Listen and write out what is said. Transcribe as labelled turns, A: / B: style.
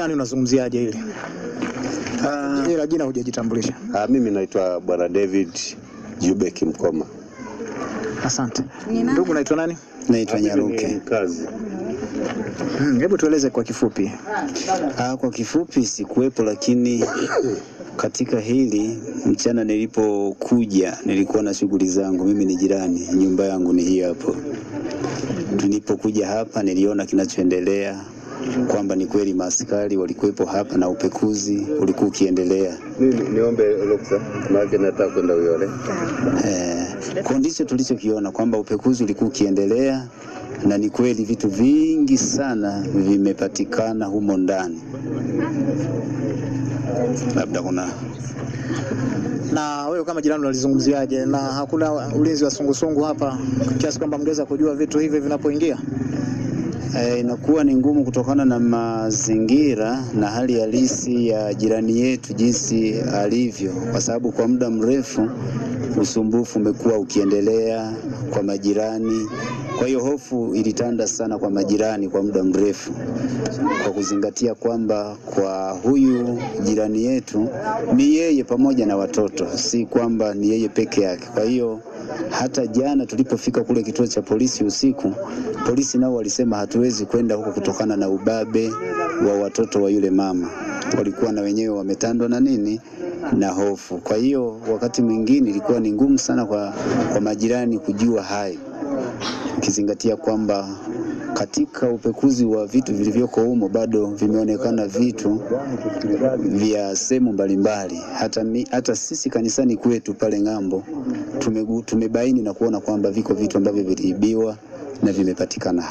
A: Nani unazungumziaje hili?
B: Ah,
A: Ila jina hujajitambulisha.
B: ah, mimi naitwa Bwana David Jubek Mkoma.
A: Asante. Ndugu naitwa nani?
C: Naitwa Nyaruke.
B: Kazi.
A: Hmm, Hebu tueleze kwa kifupi.
C: Ah, kwa kifupi sikuwepo, lakini katika hili mchana nilipokuja nilikuwa na shughuli zangu. Mimi ni jirani, nyumba yangu ni hii hapo. Nilipokuja hapa niliona kinachoendelea kwamba ni kweli maaskari walikuwepo hapa na upekuzi ulikuwa ukiendelea.
B: Niombe ruksa, maana nataka kwenda Uyole.
C: Eh, kwa ndicho tulichokiona kwamba upekuzi ulikuwa ukiendelea na ni kweli vitu vingi sana vimepatikana humo ndani. Labda kuna
A: Na wewe kama jirani unalizungumziaje? Na hakuna ulinzi wa sungusungu hapa kiasi kwamba mngeweza kujua vitu hivi vinapoingia?
C: Eh, inakuwa ni ngumu kutokana na mazingira na hali halisi ya jirani yetu jinsi alivyo, kwa sababu kwa muda mrefu usumbufu umekuwa ukiendelea kwa majirani. Kwa hiyo hofu ilitanda sana kwa majirani kwa muda mrefu, kwa kuzingatia kwamba kwa huyu jirani yetu ni yeye pamoja na watoto, si kwamba ni yeye peke yake. Kwa hiyo hata jana tulipofika kule kituo cha polisi usiku, polisi nao walisema hatuwezi kwenda huko kutokana na ubabe wa watoto wa yule mama. Walikuwa na wenyewe wametandwa na nini na hofu. Kwa hiyo wakati mwingine ilikuwa ni ngumu sana kwa, kwa majirani kujua hayo, ukizingatia kwamba katika upekuzi wa vitu vilivyoko humo bado vimeonekana vitu vya sehemu mbalimbali. Hata, mi, hata sisi kanisani kwetu pale ng'ambo tumebaini na kuona kwamba viko vitu ambavyo viliibiwa na vimepatikana hapa.